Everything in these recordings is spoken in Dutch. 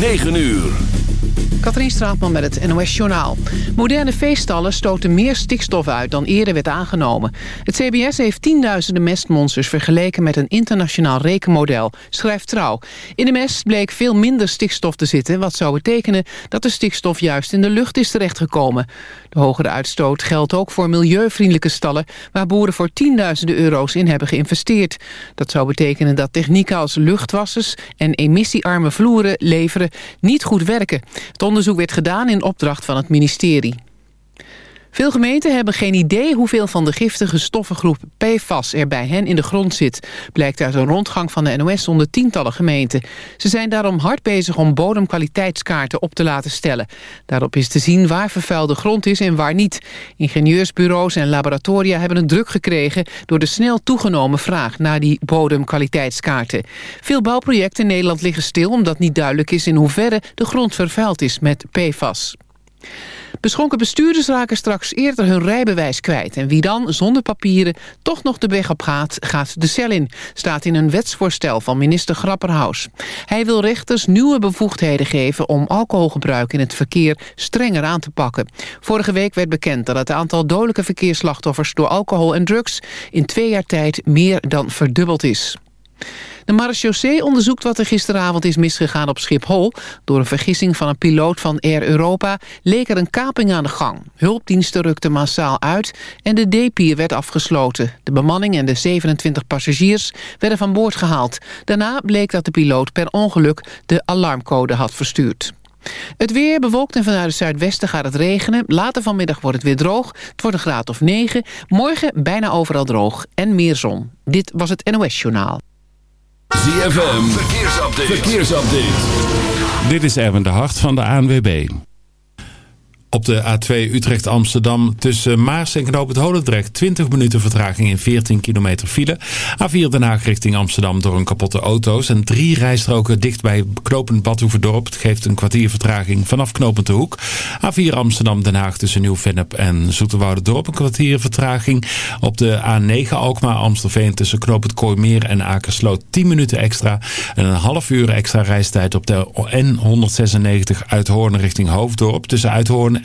9 uur. Katrien Straatman met het NOS-journaal. Moderne veestallen stoten meer stikstof uit dan eerder werd aangenomen. Het CBS heeft tienduizenden mestmonsters vergeleken met een internationaal rekenmodel, schrijft Trouw. In de mest bleek veel minder stikstof te zitten, wat zou betekenen dat de stikstof juist in de lucht is terechtgekomen. De hogere uitstoot geldt ook voor milieuvriendelijke stallen, waar boeren voor tienduizenden euro's in hebben geïnvesteerd. Dat zou betekenen dat technieken als luchtwassers en emissiearme vloeren leveren niet goed werken. Het onderzoek werd gedaan in opdracht van het ministerie. Veel gemeenten hebben geen idee hoeveel van de giftige stoffengroep PFAS er bij hen in de grond zit. Blijkt uit een rondgang van de NOS onder tientallen gemeenten. Ze zijn daarom hard bezig om bodemkwaliteitskaarten op te laten stellen. Daarop is te zien waar vervuilde grond is en waar niet. Ingenieursbureaus en laboratoria hebben het druk gekregen... door de snel toegenomen vraag naar die bodemkwaliteitskaarten. Veel bouwprojecten in Nederland liggen stil... omdat niet duidelijk is in hoeverre de grond vervuild is met PFAS. Beschonken bestuurders raken straks eerder hun rijbewijs kwijt. En wie dan zonder papieren toch nog de weg op gaat, gaat de cel in. Staat in een wetsvoorstel van minister Grapperhaus. Hij wil rechters nieuwe bevoegdheden geven om alcoholgebruik in het verkeer strenger aan te pakken. Vorige week werd bekend dat het aantal dodelijke verkeersslachtoffers door alcohol en drugs in twee jaar tijd meer dan verdubbeld is. De marechaussee onderzoekt wat er gisteravond is misgegaan op Schiphol. Door een vergissing van een piloot van Air Europa leek er een kaping aan de gang. Hulpdiensten rukten massaal uit en de D-pier werd afgesloten. De bemanning en de 27 passagiers werden van boord gehaald. Daarna bleek dat de piloot per ongeluk de alarmcode had verstuurd. Het weer bewolkt en vanuit het zuidwesten gaat het regenen. Later vanmiddag wordt het weer droog. Het wordt een graad of 9. Morgen bijna overal droog en meer zon. Dit was het NOS Journaal. ZFM, verkeersupdate. verkeersupdate. Dit is Erwin de Hart van de ANWB. Op de A2 Utrecht-Amsterdam tussen Maars en Knoop het Holendrecht 20 minuten vertraging in 14 kilometer file. A4 Den Haag richting Amsterdam door een kapotte auto's en drie rijstroken dicht bij knopend Badhoevedorp. Het geeft een kwartier vertraging vanaf knopend de hoek. A4 Amsterdam-Den Haag tussen Nieuw-Vennep en Dorp een kwartier vertraging. Op de A9 Alkmaar-Amstelveen tussen knopend Kooimeer en Akersloot 10 minuten extra. En een half uur extra reistijd op de N196 Uithoorn richting Hoofddorp tussen Uithoorn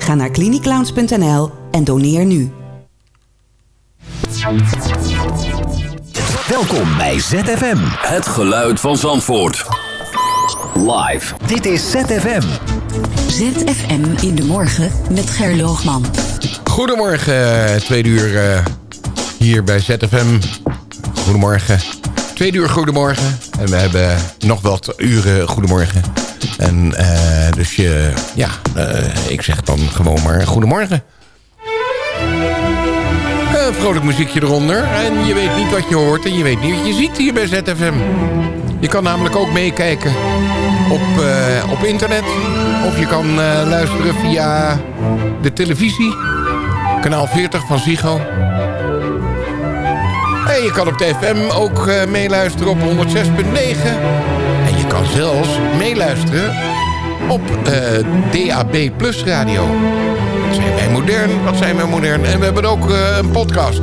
Ga naar cliniclowns.nl en doneer nu. Welkom bij ZFM. Het geluid van Zandvoort. Live. Dit is ZFM. ZFM in de morgen met Gerloogman. Goedemorgen, eh, tweede uur uh, hier bij ZFM. Goedemorgen. Tweede uur goedemorgen. En we hebben nog wat uren goedemorgen. En uh, dus je, ja, uh, ik zeg dan gewoon maar goedemorgen. Een vrolijk muziekje eronder. En je weet niet wat je hoort en je weet niet wat je ziet hier bij ZFM. Je kan namelijk ook meekijken op, op internet. Of je kan luisteren via de televisie. Kanaal 40 van Ziggo. En je kan op de FM ook meeluisteren op 106.9. Kan zelfs meeluisteren op uh, DAB Plus radio. Wat zijn wij modern, wat zijn wij modern. En we hebben ook uh, een podcast.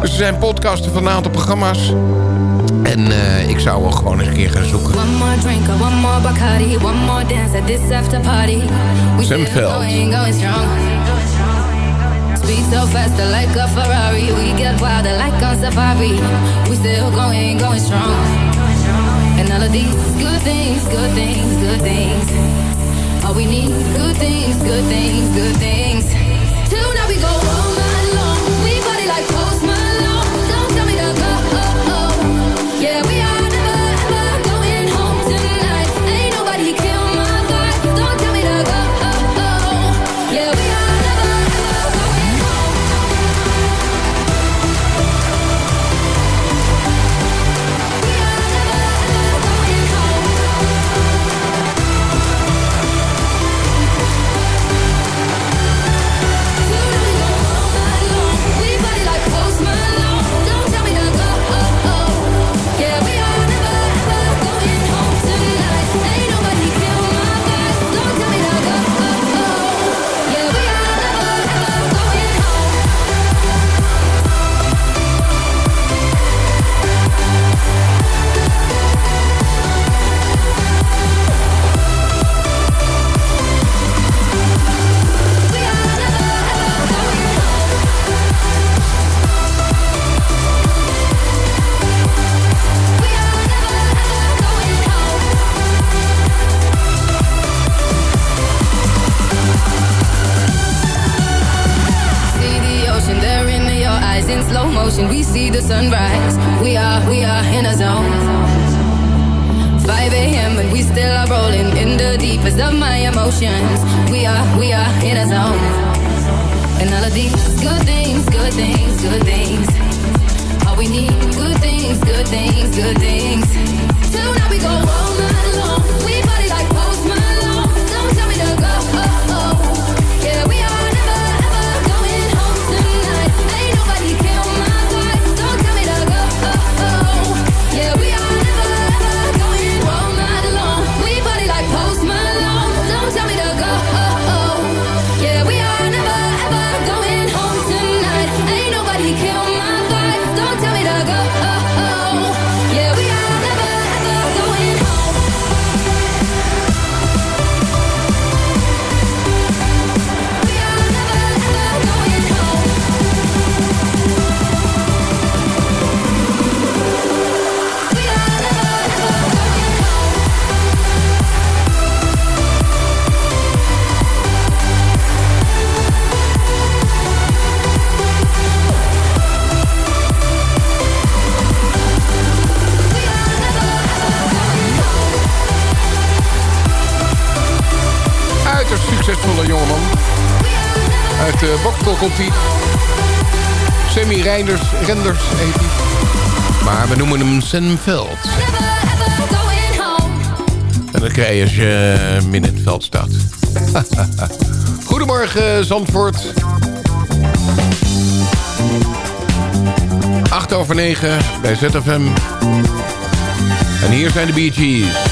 Dus er zijn podcasten van een aantal programma's. En uh, ik zou wel gewoon eens een keer gaan zoeken. One more drink, one more Bacardi, one more dance at this after party. We Sam Veld. Speed so faster like a Ferrari. We get wilder like on safari. We still going, going strong. All of these good things, good things, good things. All we need, good things, good things, good things. Renders heet hij. Maar we noemen hem Senveld. En dat krijg je als je min in het veld staat. Goedemorgen Zandvoort. 8 over 9 bij ZFM. En hier zijn de Bee Gees.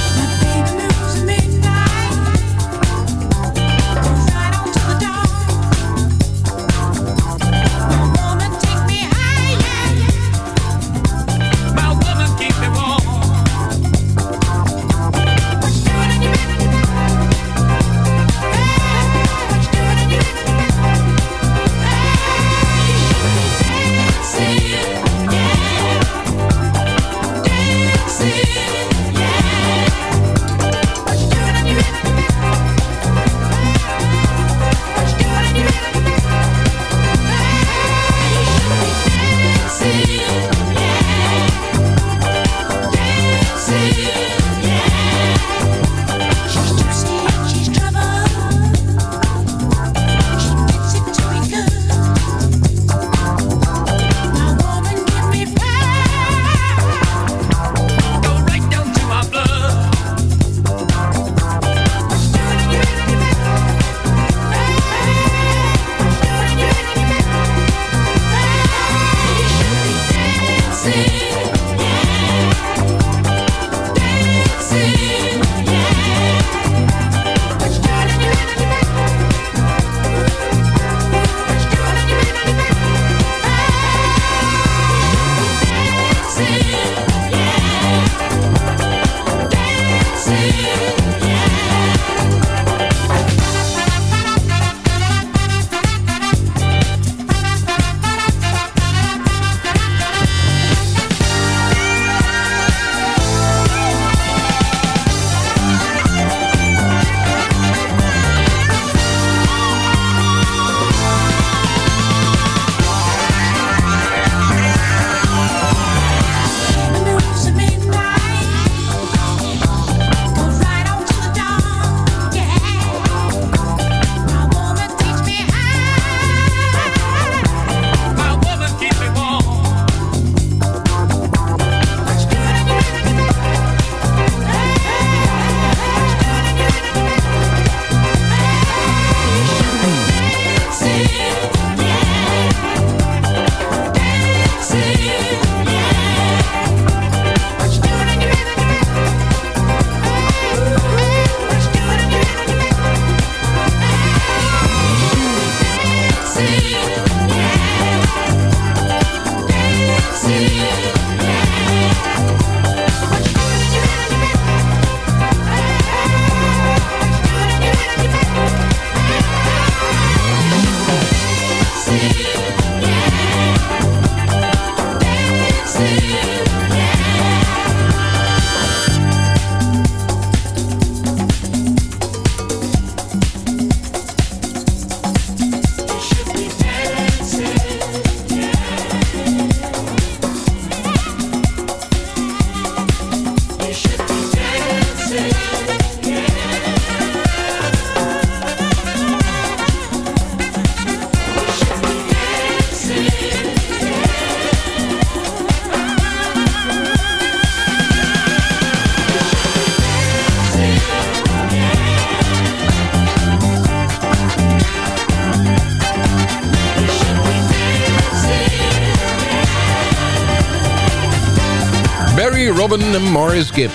Morris Gibb.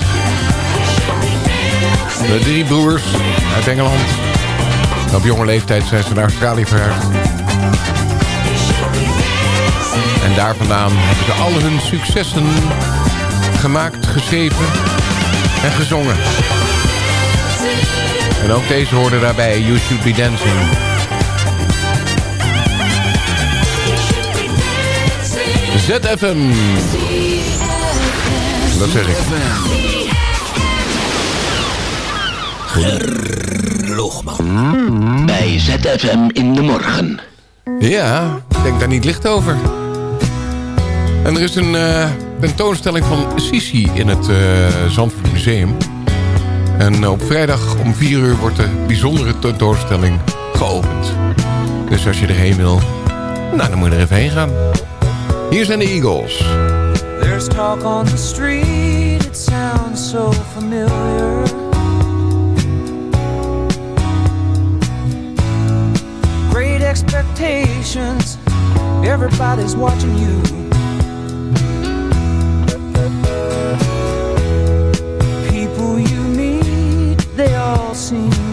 De drie broers uit Engeland. Op jonge leeftijd zijn ze naar Australië verhuisd. En daar vandaan hebben ze al hun successen gemaakt, geschreven en gezongen. En ook deze hoorde daarbij, You Should Be Dancing. ZFM. Dat zeg ik. Bij ZFM in de morgen. Ja, ik denk daar niet licht over. En er is een uh, tentoonstelling van Sisi in het uh, Zandvoort Museum. En op vrijdag om 4 uur wordt de bijzondere tentoonstelling geopend. Dus als je erheen wil, nou, dan moet je er even heen gaan. Hier zijn de Eagles. There's talk on the street, it sounds so familiar. Great expectations, everybody's watching you. People you meet, they all seem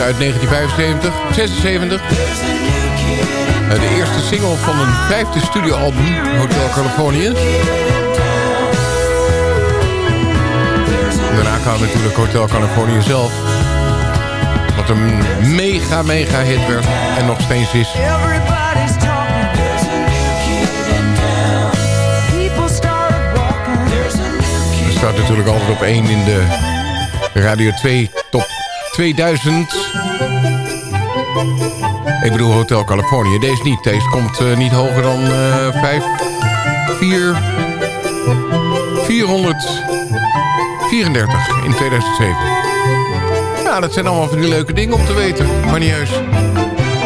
Uit 1975, 76. Eh, de eerste single van een vijfde studioalbum, Hotel California. Daarna kwam natuurlijk Hotel California zelf. Wat een mega, mega hit werd. En nog steeds is. Staat natuurlijk altijd op 1 in de Radio 2 Top 2000. Ik bedoel Hotel California. Deze niet. Deze komt uh, niet hoger dan uh, 5, 4, 434 in 2007. Ja, dat zijn allemaal van die leuke dingen om te weten. Maar niet juist.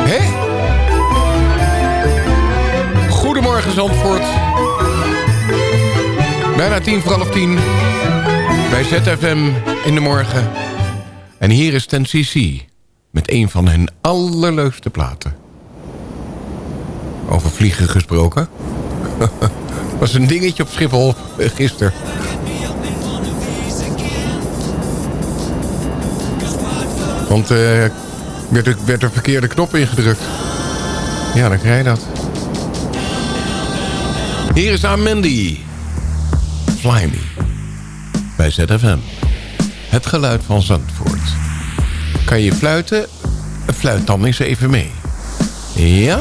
Hé? Goedemorgen Zandvoort. Bijna tien voor half tien. Bij ZFM in de morgen. En hier is Ten CC. Met een van hun allerleukste platen. Over vliegen gesproken. was een dingetje op Schiphol eh, gisteren. Want uh, werd, er, werd er verkeerde knop ingedrukt. Ja, dan krijg je dat. Hier is Mandy. Fly Me. Bij ZFM. Het geluid van Zandvoort. Kan je fluiten? Fluit dan eens even mee. Ja?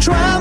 Just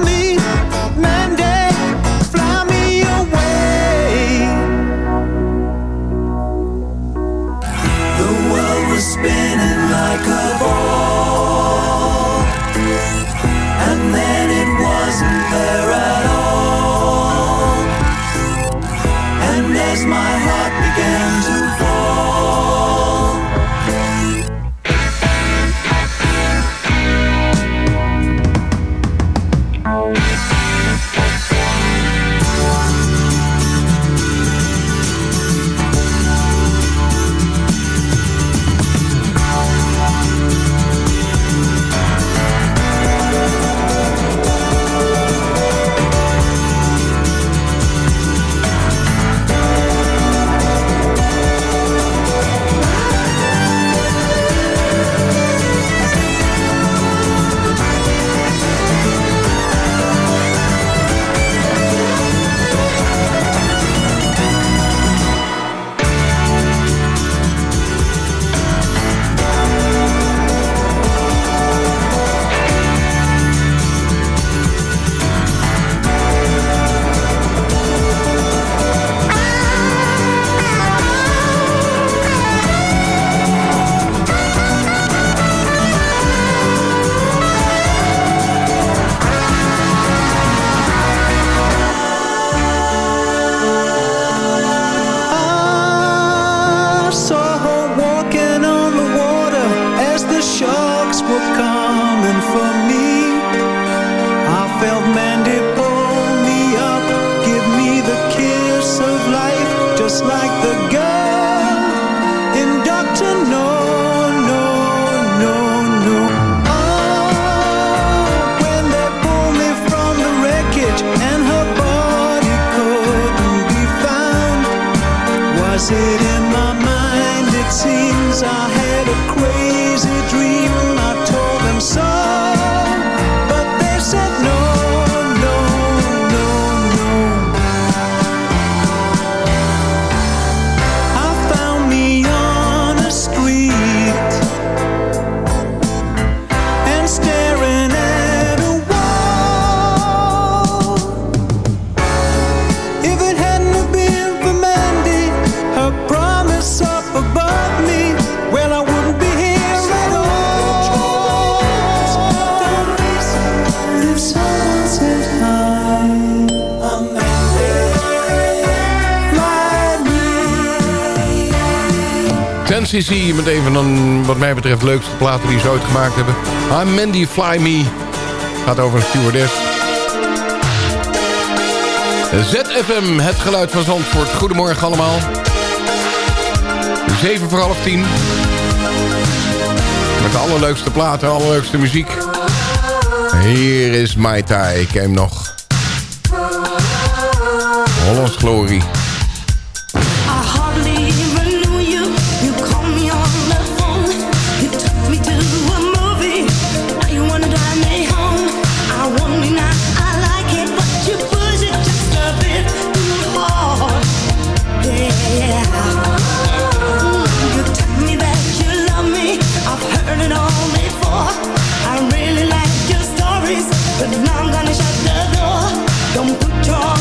CC met een van de, wat mij betreft, leukste platen die ze ooit gemaakt hebben. I'm Mandy Fly Me. Gaat over een stewardess. ZFM, het geluid van Zandvoort. Goedemorgen allemaal. 7 voor half 10. Met de allerleukste platen, allerleukste muziek. Hier is Mai Tai. Ik nog. Hollands Glory.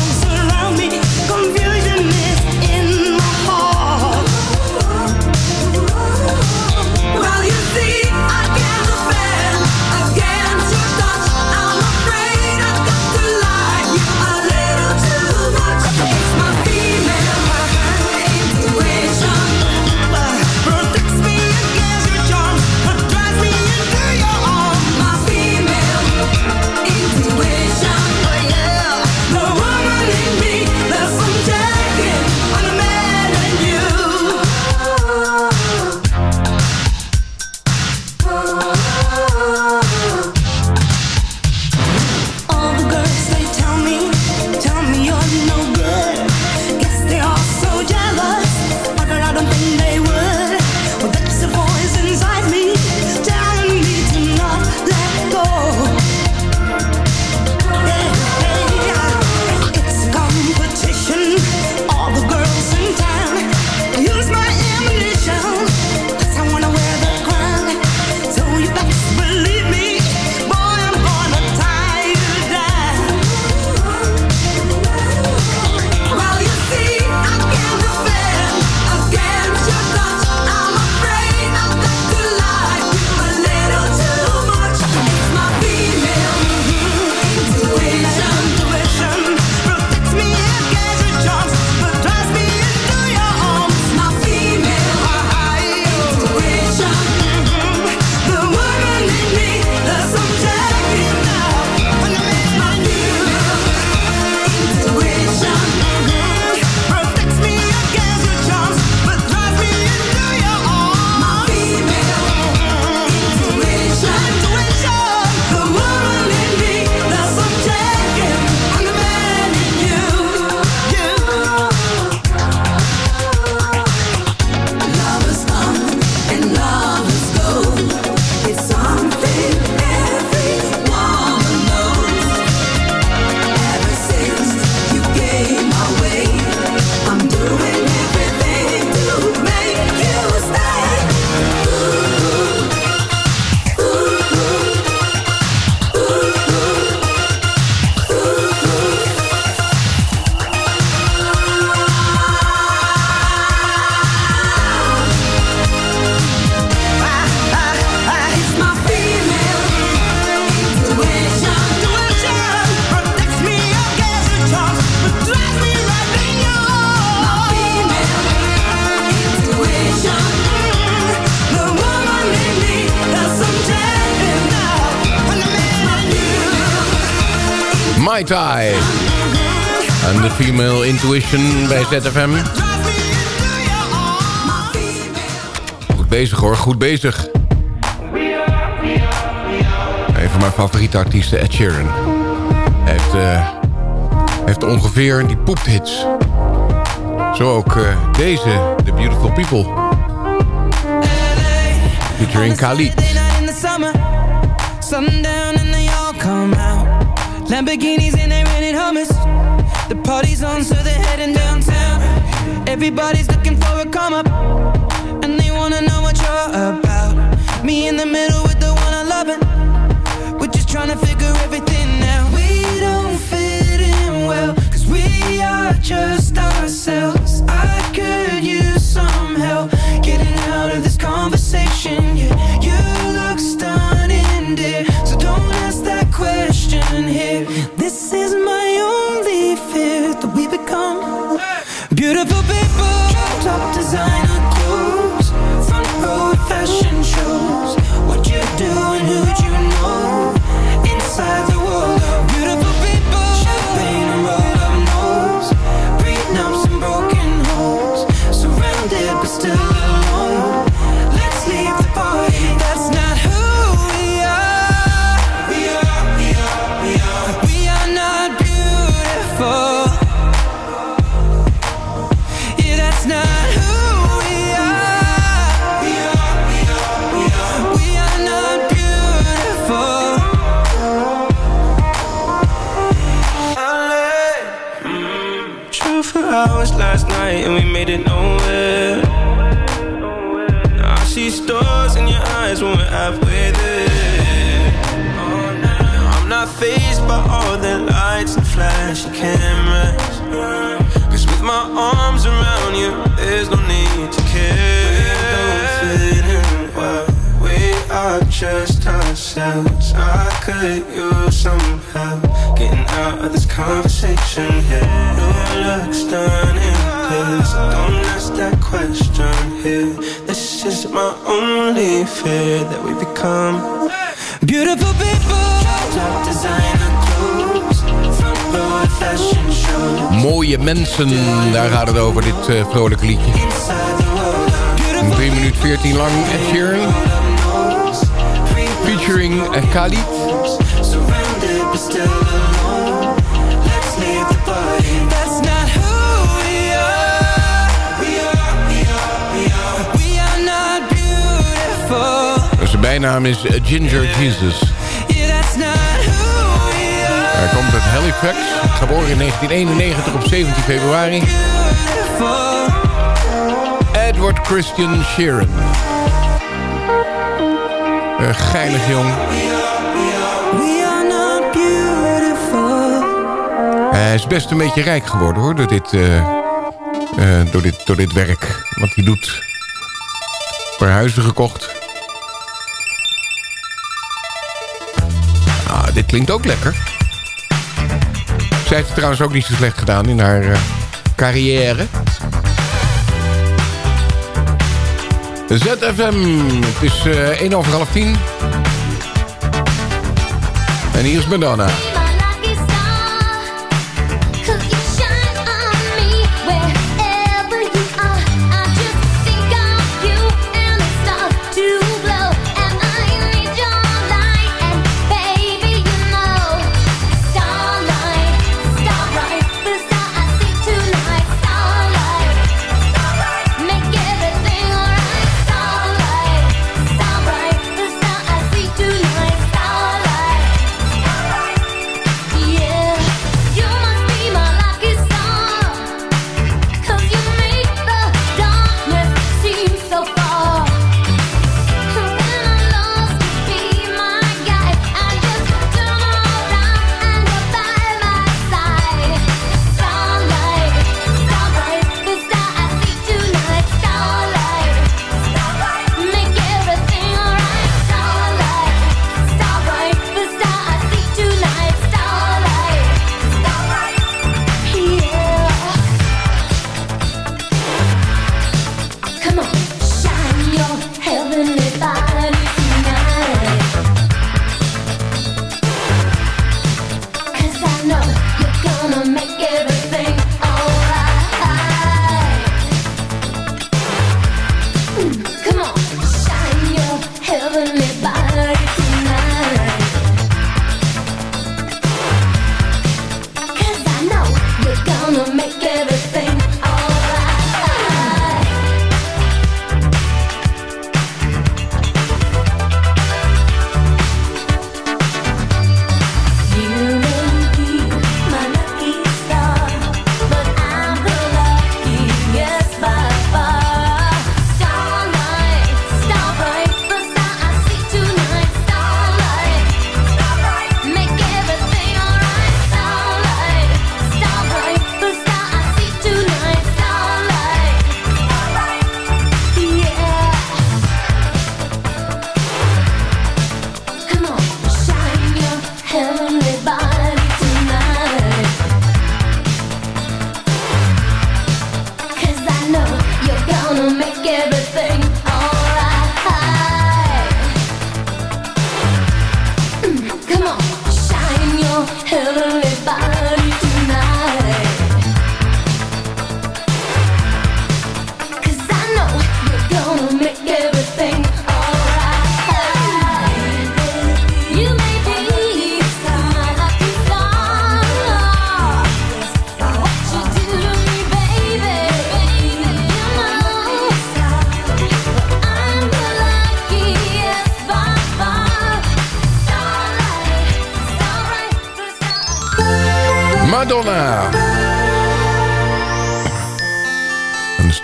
Tai. En de Female Intuition bij ZFM. Goed bezig hoor, goed bezig. Een van mijn favoriete artiesten, Ed Sheeran. Hij heeft, uh, heeft ongeveer die poephits. Zo ook uh, deze, The Beautiful People. featuring Khalid. Lamborghinis and they rented hummus. The party's on, so they're heading downtown. Everybody's looking for a come up, and they wanna know what you're about. Me in the middle with the one I love, it. we're just trying to figure everything could use some help getting out of this conversation here. Your looks stunning, please don't ask that question here. This is my only fear that we become beautiful people. Top designer clothes, front row fashion shows. Mooie mensen, daar gaat het over, dit eh, vrolijke liedje. Inside the world of 3 minuten 14 lang, Ed Sheeran. Featuring eh, Khalid. Surrounded but still alone. Let's leave the party. That's not who we are. We are, we are, we are. We are not beautiful. Zijn bijnaam is eh, Ginger Jesus. Hij komt uit Halifax, geboren in 1991 op 17 februari. Edward Christian Sheeran. Een geinig jong. Hij is best een beetje rijk geworden hoor, door dit, eh, eh, door dit, door dit werk. Wat hij doet. Voor huizen gekocht. Ah, dit klinkt ook lekker. Zij heeft het trouwens ook niet zo slecht gedaan in haar eh, carrière. ZFM, het is eh 1 over half 10. En hier is Madonna.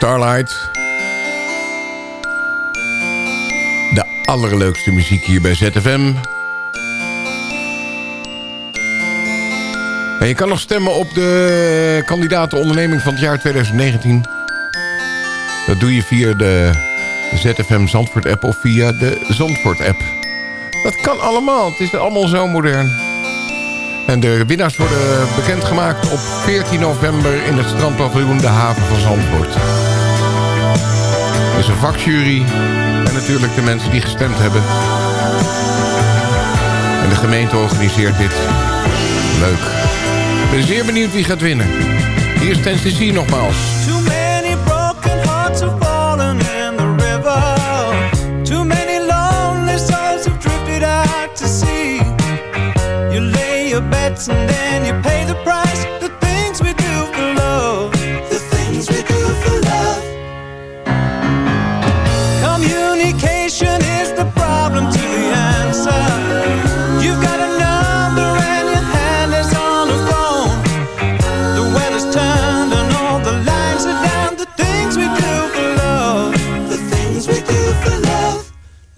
Starlight. De allerleukste muziek hier bij ZFM. En je kan nog stemmen op de kandidatenonderneming van het jaar 2019. Dat doe je via de ZFM Zandvoort app of via de Zandvoort app. Dat kan allemaal, het is allemaal zo modern. En de winnaars worden bekendgemaakt op 14 november in het strandpaviljoen De Haven van Zandvoort. Is een vakjury en natuurlijk de mensen die gestemd hebben. En de gemeente organiseert dit. Leuk. Ik ben zeer benieuwd wie gaat winnen. Hier is Tennessee nogmaals. Too many broken hearts have fallen in the river. Too many lonely souls have drifted out to sea. You lay your bets and then you pay the price.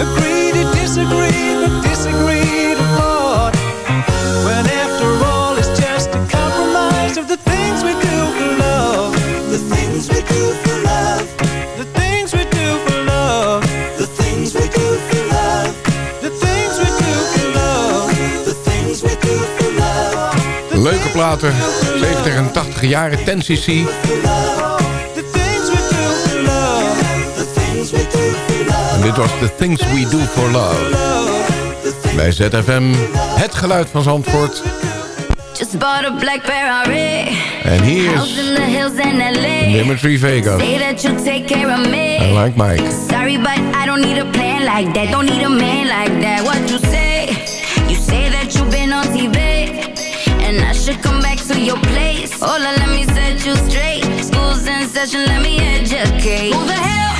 Agree to disagree, but disagree to part. When after all, it's just a compromise of the things we do for love. The things we do for love. The things we do for love. The things we do for love. The things we do for love. The things we do for love. Leuke platen, 70 en 80 jaren, 10cc. En dit was The Things We Do For Love. Bij ZFM, het geluid van Zandvoort. Just bought a black Ferrari. En hier is in the hills in LA. Dimitri Vegas. Say that you take care of me. En like Mike. Sorry, but I don't need a plan like that. Don't need a man like that. What you say? You say that you've been on TV. And I should come back to your place. Hold on, let me set you straight. School's in session, let me educate. Who the hell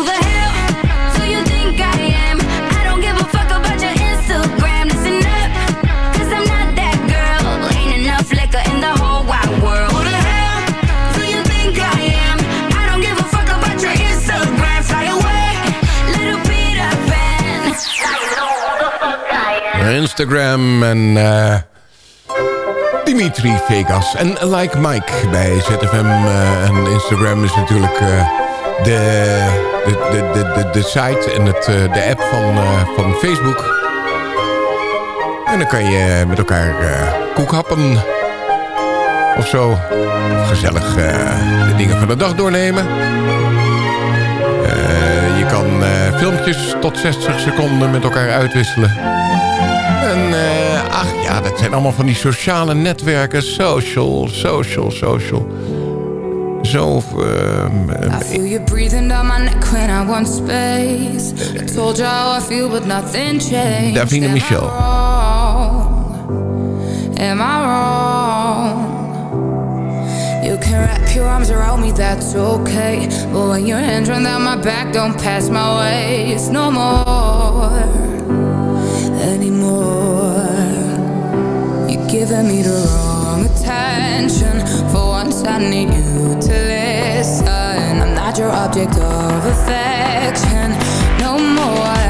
Instagram en eh, Dimitri Vegas. En Like Mike bij ZFM. eh, en Instagram is natuurlijk eh, de, de, de, de, de, site en het, de app van, van Facebook. En dan kan je met elkaar koekhappen. Of zo. Gezellig de dingen van de dag doornemen. Je kan filmpjes tot 60 seconden met elkaar uitwisselen. Ja, dat zijn allemaal van die sociale netwerken. Social, social, social. Zo... ehm, I feel you breathing down my neck when I want space. I told you how I feel, but nothing changed. I Michel. wrong? Am I wrong? You can wrap your arms around me, that's okay. But when your hands run down my back, don't pass my way. It's no more anymore. Giving me the wrong attention. For once, I need you to listen. I'm not your object of affection. No more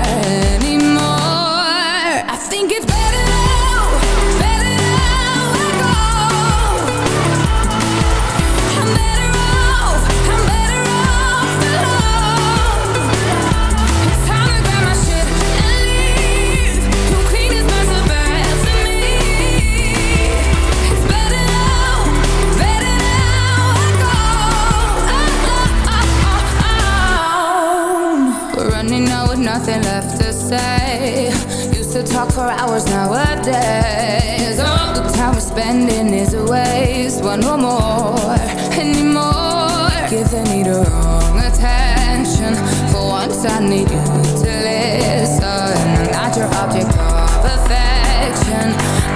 for hours nowadays. All the time we're spending is a waste. One no more anymore. Giving me the wrong attention. For once, I need you to listen. I'm not your object of affection.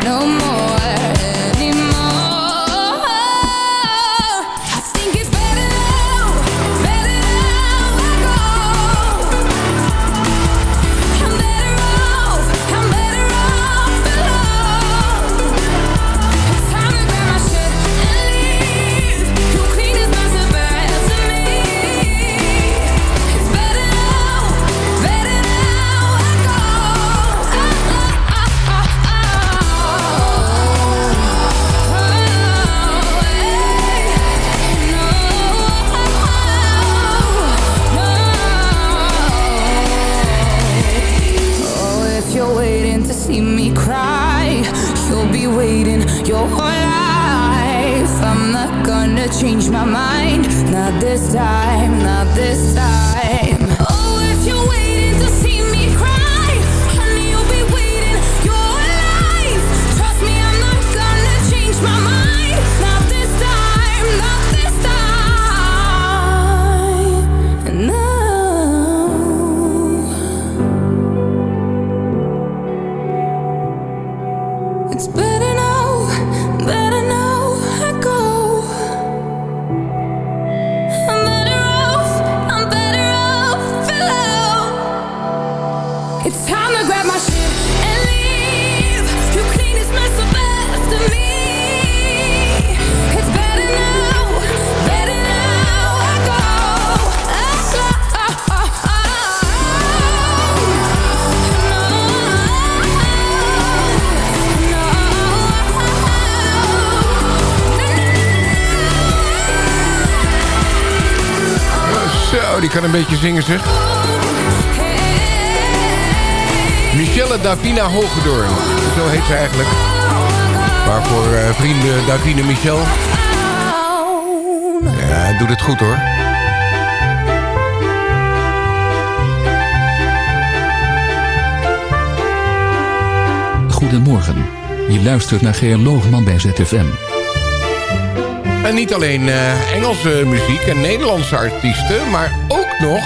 No more beetje zingen zeg. Michelle Davina Hogedoorn. Zo heet ze eigenlijk. Maar voor eh, vrienden Davine Michel. Ja, doet het goed hoor. Goedemorgen. Je luistert naar Geer Loogman bij ZFM. En niet alleen eh, Engelse muziek en Nederlandse artiesten... maar ook nog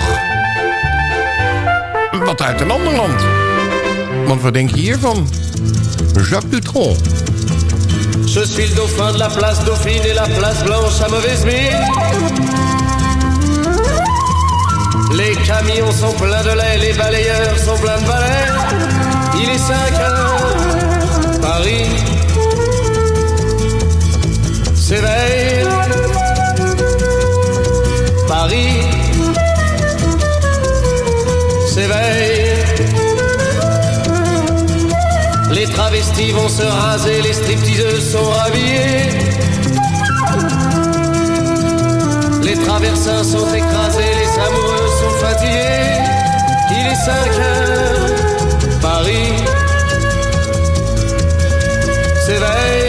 wat uit een ander land. Want wat denk je hiervan? Jacques Dutronc. Je suis le dauphin de la place Dauphine et la place Blanche à mauvaise mine. Les camions sont pleins de lait, les balayeurs sont pleins de balais. Il est 5 heures, Paris s'éveille. S'éveille. Les travestis vont se raser, les stripteaseuses sont rhabillées. Les traversins sont écrasés, les amoureux sont fatigués. Il est 5 heures, Paris s'éveille.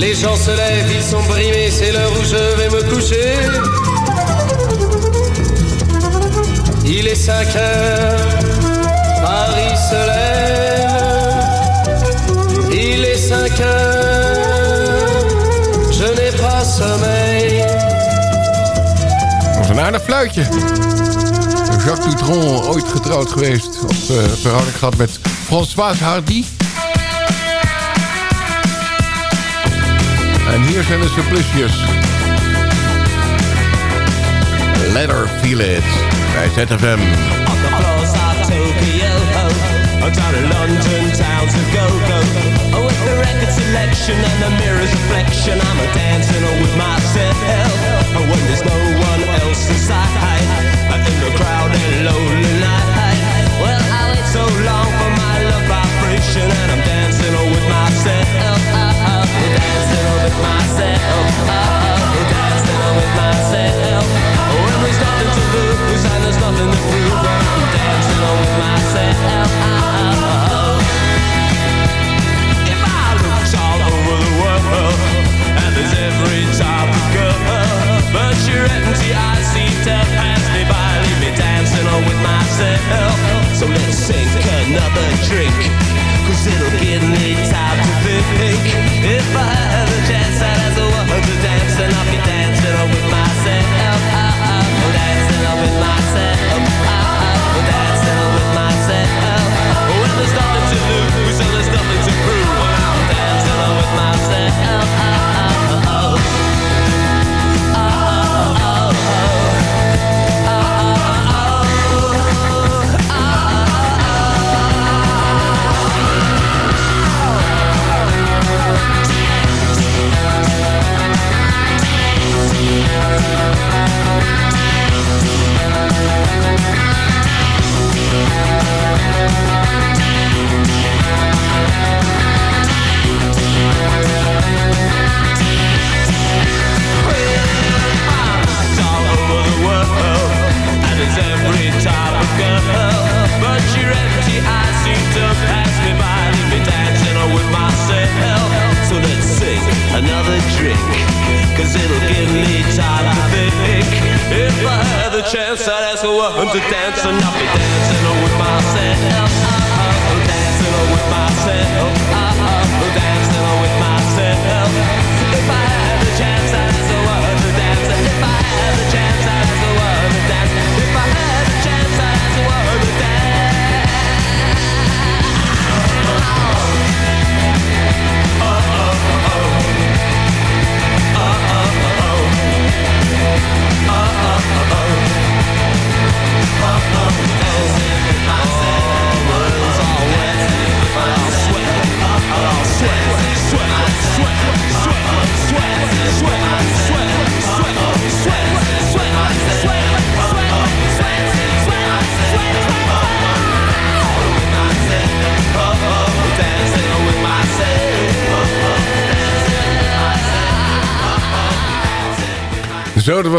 Les gens se lèvent, ils sont brimés, c'est l'heure où je vais me coucher. Il est 5 heures, Paris se lève. Il est 5 heures, je n'ai pas sommeil. Was een fluitje. Jacques Dutronc, ooit getrouwd geweest. Of uh, verhouding gehad met Françoise Hardy. En hier zijn de Simplicious. Let her feel it. Bij ZFM. On the floors of Tokyo, down in London town to go go. Oh, with the record selection and the mirror's reflection, I'm a dancing with myself. Oh, when there's no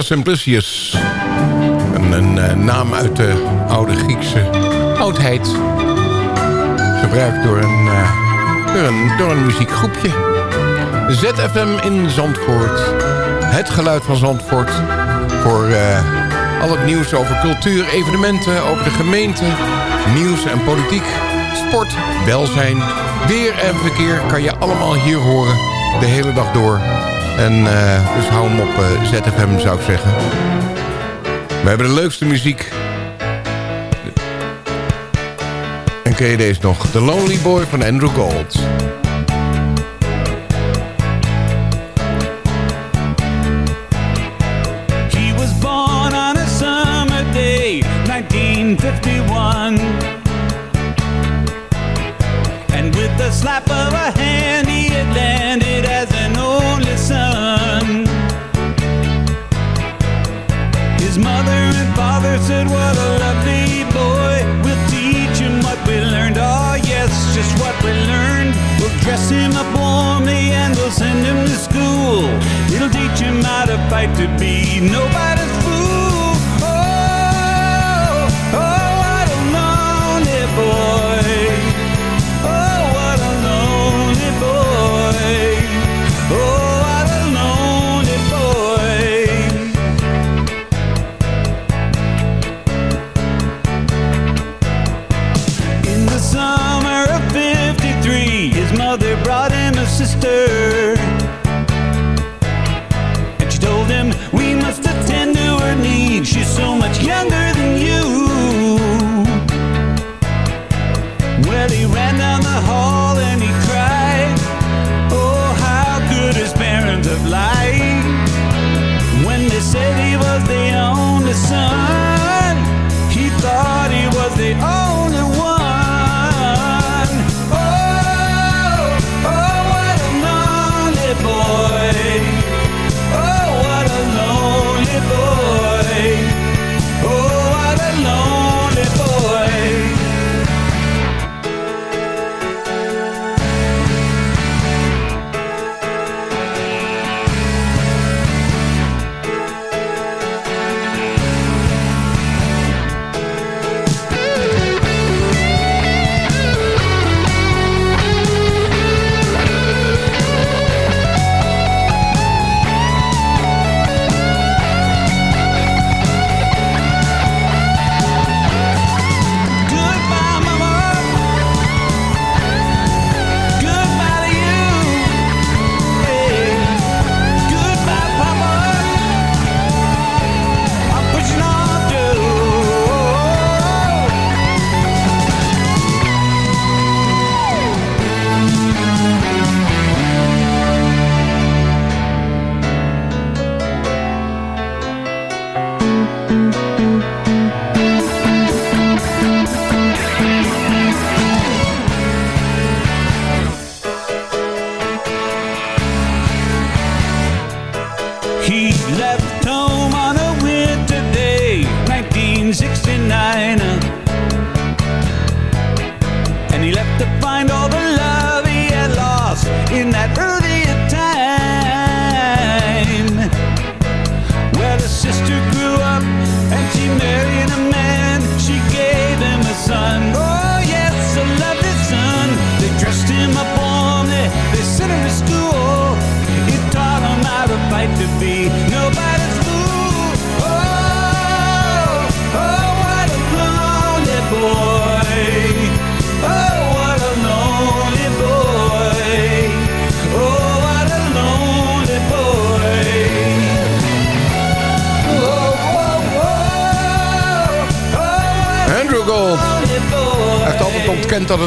Simplicius. Een, eh, naam uit de oude Griekse oudheid. Gebruikt door een, eh, door een, muziekgroepje. ZFM in Zandvoort. Het geluid van Zandvoort. Voor eh, al het nieuws over cultuur, evenementen, over de gemeente, nieuws en politiek, sport, welzijn, weer en verkeer kan je allemaal hier horen. De hele dag door en eh, dus hou hem op eh, uh, ZFM, zou ik zeggen. We hebben de leukste muziek. En ken je deze nog? The Lonely Boy van Andrew Gold. what we learned. We'll dress him up warmly and we'll send him to school. It'll teach him how to fight to be nobody.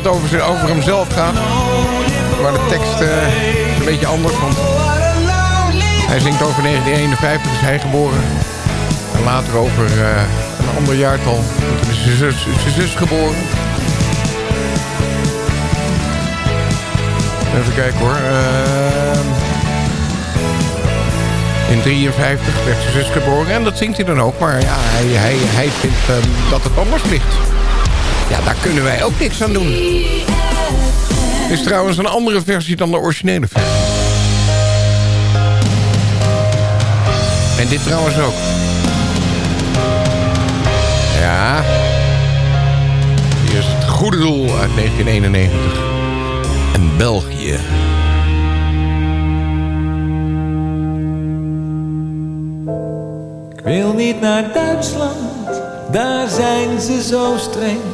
Het over, over hemzelf gaat. Maar de tekst eh, is een beetje anders. Want hij zingt over 1951, is hij geboren. En later over eh, een ander jaartal. Toen is zijn zus, geboren. Even kijken hoor. Ehm, in 53 werd zijn zus geboren. En dat zingt hij dan ook. Maar ja, hij, hij, hij vindt dat het anders ligt. Ja, daar kunnen wij ook niks aan doen. Het is trouwens een andere versie dan de originele versie. En dit trouwens ook. Ja. Hier is het goede doel uit 1991. En België. Ik wil niet naar Duitsland, daar zijn ze zo streng.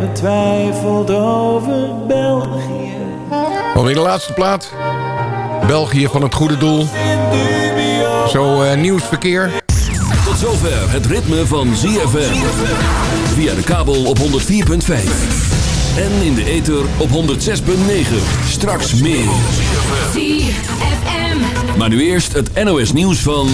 Getwijfeld over België. Alweer de laatste plaat. België van het goede doel. Zo eh, nieuwsverkeer. Tot zover het ritme van ZFM. Via de kabel op 104.5. En in de ether op 106.9. Straks meer. Maar nu eerst het NOS nieuws van...